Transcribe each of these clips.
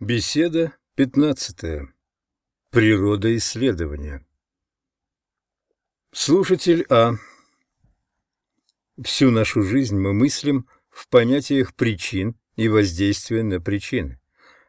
Беседа пятнадцатая. Природа исследования. Слушатель А. Всю нашу жизнь мы мыслим в понятиях причин и воздействия на причины.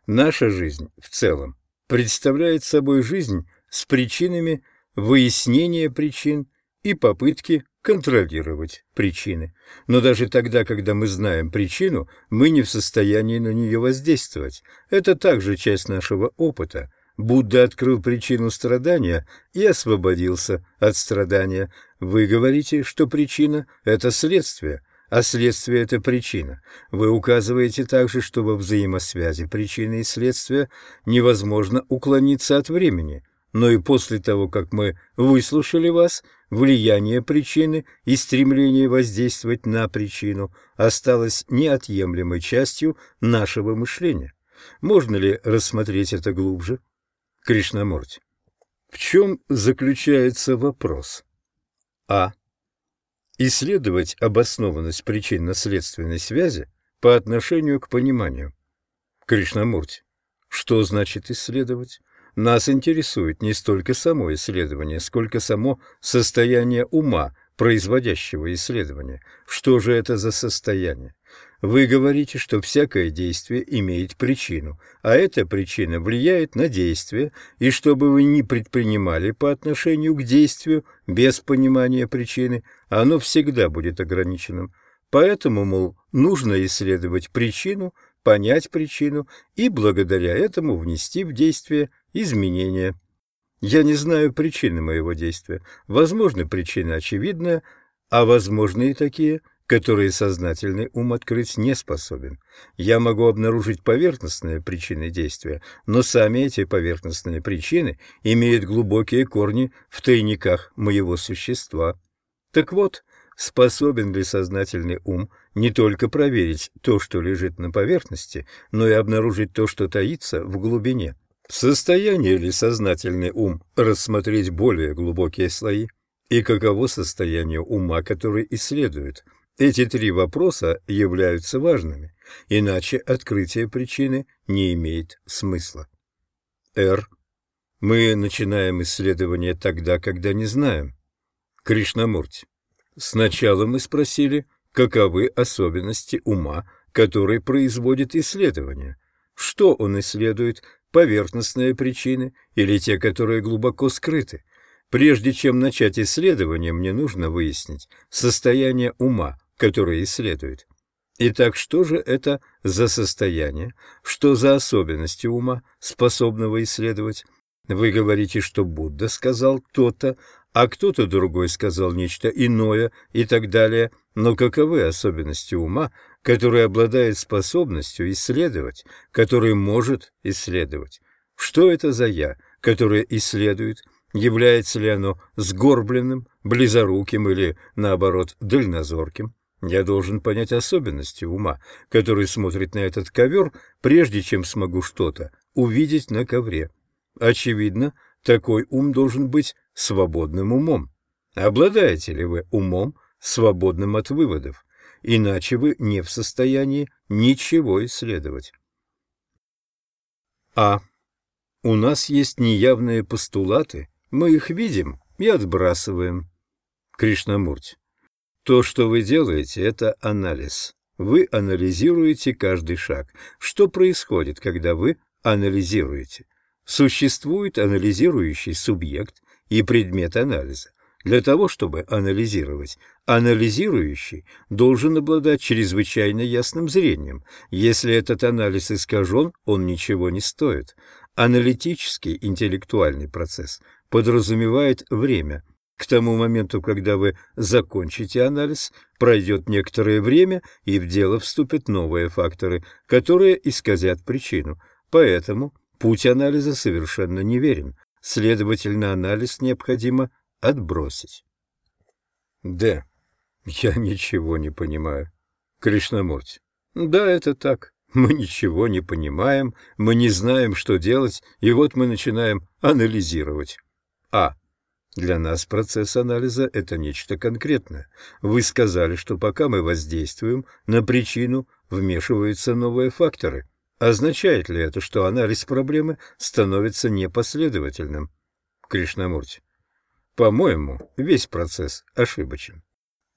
Наша жизнь в целом представляет собой жизнь с причинами выяснения причин и попытки контролировать причины. Но даже тогда, когда мы знаем причину, мы не в состоянии на нее воздействовать. Это также часть нашего опыта. Будда открыл причину страдания и освободился от страдания. Вы говорите, что причина – это следствие, а следствие – это причина. Вы указываете также, что во взаимосвязи причины и следствия невозможно уклониться от времени. Но и после того, как мы выслушали вас – влияние причины и стремление воздействовать на причину осталось неотъемлемой частью нашего мышления. Можно ли рассмотреть это глубже? Кришнамурти. В чем заключается вопрос? А. Исследовать обоснованность причинно-следственной связи по отношению к пониманию. Кришнамурти. Что значит исследовать? Нас интересует не столько само исследование, сколько само состояние ума, производящего исследование. Что же это за состояние? Вы говорите, что всякое действие имеет причину, а эта причина влияет на действие, и что бы вы ни предпринимали по отношению к действию без понимания причины, оно всегда будет ограниченным. Поэтому, мол, нужно исследовать причину, понять причину и благодаря этому внести в действие изменения. Я не знаю причины моего действия. Возможно, причина очевидная, а возможны и такие, которые сознательный ум открыть не способен. Я могу обнаружить поверхностные причины действия, но сами эти поверхностные причины имеют глубокие корни в тайниках моего существа. Так вот, способен ли сознательный ум не только проверить то, что лежит на поверхности, но и обнаружить то, что таится в глубине? В состоянии ли сознательный ум рассмотреть более глубокие слои? И каково состояние ума, который исследует? Эти три вопроса являются важными, иначе открытие причины не имеет смысла. Р. Мы начинаем исследование тогда, когда не знаем. Кришнамурти. Сначала мы спросили, каковы особенности ума, который производит исследование. Что он исследует, поверхностные причины или те, которые глубоко скрыты. Прежде чем начать исследование, мне нужно выяснить состояние ума, которое исследует. Итак, что же это за состояние, что за особенности ума, способного исследовать? Вы говорите, что Будда сказал то-то, а кто-то другой сказал нечто иное и так далее. Но каковы особенности ума, который обладает способностью исследовать, который может исследовать? Что это за «я», которое исследует? Является ли оно сгорбленным, близоруким или, наоборот, дальнозорким? Я должен понять особенности ума, который смотрит на этот ковер, прежде чем смогу что-то увидеть на ковре. Очевидно, такой ум должен быть свободным умом. Обладаете ли вы умом, свободным от выводов? Иначе вы не в состоянии ничего исследовать. А. У нас есть неявные постулаты, мы их видим и отбрасываем. Кришнамурти. То, что вы делаете, это анализ. Вы анализируете каждый шаг. Что происходит, когда вы анализируете? Существует анализирующий субъект и предмет анализа. Для того, чтобы анализировать, анализирующий должен обладать чрезвычайно ясным зрением. Если этот анализ искажен, он ничего не стоит. Аналитический интеллектуальный процесс подразумевает время. К тому моменту, когда вы закончите анализ, пройдет некоторое время, и в дело вступят новые факторы, которые исказят причину. Поэтому Путь анализа совершенно неверен, следовательно, анализ необходимо отбросить. Д. Я ничего не понимаю. Кришнамурти. Да, это так. Мы ничего не понимаем, мы не знаем, что делать, и вот мы начинаем анализировать. А. Для нас процесс анализа – это нечто конкретное. Вы сказали, что пока мы воздействуем на причину, вмешиваются новые факторы. Означает ли это, что анализ проблемы становится непоследовательным? Кришнамурти. По-моему, весь процесс ошибочен.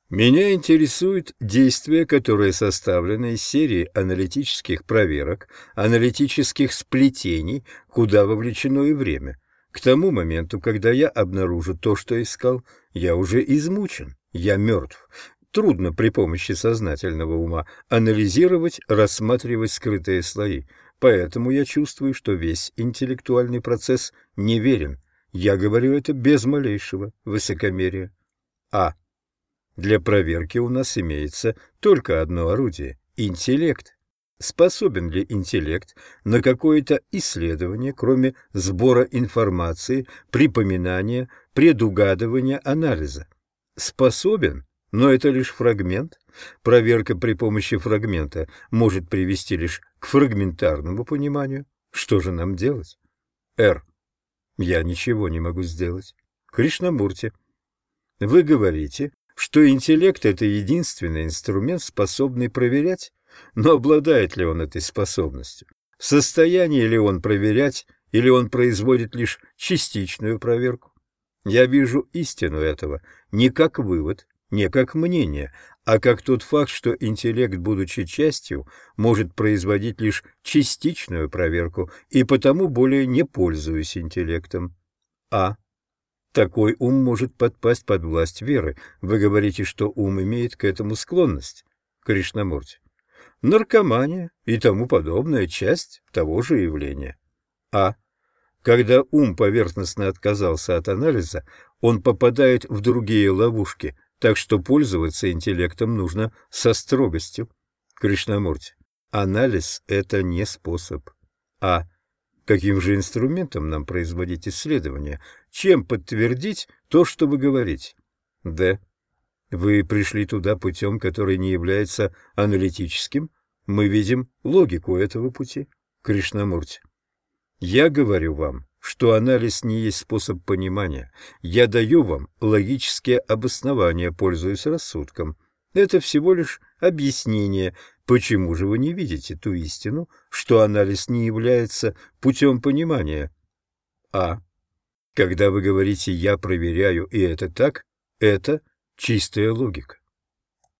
Меня интересует действие, которое составлено из серии аналитических проверок, аналитических сплетений, куда вовлечено и время. К тому моменту, когда я обнаружу то, что искал, я уже измучен, я мертв. Трудно при помощи сознательного ума анализировать, рассматривать скрытые слои. Поэтому я чувствую, что весь интеллектуальный процесс неверен. Я говорю это без малейшего высокомерия. А. Для проверки у нас имеется только одно орудие – интеллект. Способен ли интеллект на какое-то исследование, кроме сбора информации, припоминания, предугадывания, анализа? Способен? Но это лишь фрагмент. Проверка при помощи фрагмента может привести лишь к фрагментарному пониманию. Что же нам делать? Р. Я ничего не могу сделать. Кришнамурти. Вы говорите, что интеллект — это единственный инструмент, способный проверять, но обладает ли он этой способностью? В состоянии ли он проверять, или он производит лишь частичную проверку? Я вижу истину этого не как вывод, не как мнение, а как тот факт, что интеллект, будучи частью, может производить лишь частичную проверку, и потому более не пользуюсь интеллектом. А. Такой ум может подпасть под власть веры. Вы говорите, что ум имеет к этому склонность. Кришнамурти. Наркомания и тому подобная часть того же явления. А. Когда ум поверхностно отказался от анализа, он попадает в другие ловушки, так что пользоваться интеллектом нужно со строгостью. Кришнамурти, анализ — это не способ. А каким же инструментом нам производить исследования? Чем подтвердить то, что вы говорите? Д. Вы пришли туда путем, который не является аналитическим. Мы видим логику этого пути. Кришнамурти. Я говорю вам, что анализ не есть способ понимания. Я даю вам логические обоснования, пользуясь рассудком. Это всего лишь объяснение, почему же вы не видите ту истину, что анализ не является путем понимания. А. Когда вы говорите «я проверяю, и это так», это чистая логика.